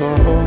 ojos.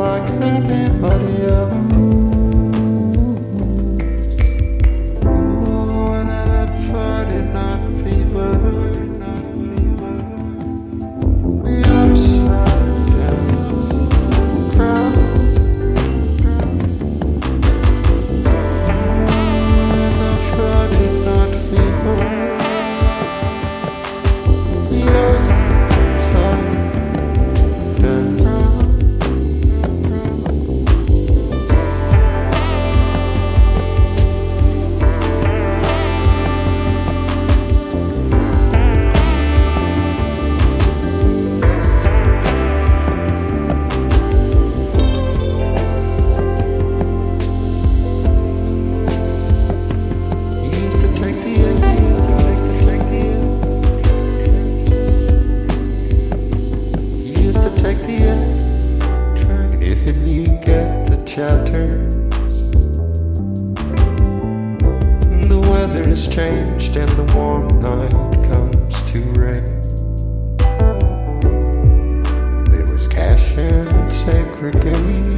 like any body Weather has changed and the warm night comes to rain. There was cash and segregation.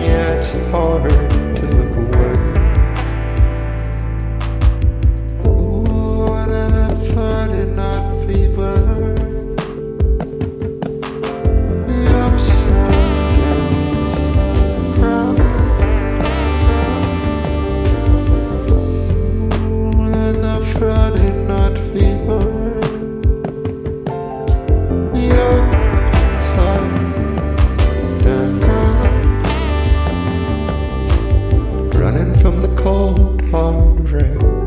Yeah, it's a horror. cold heart red.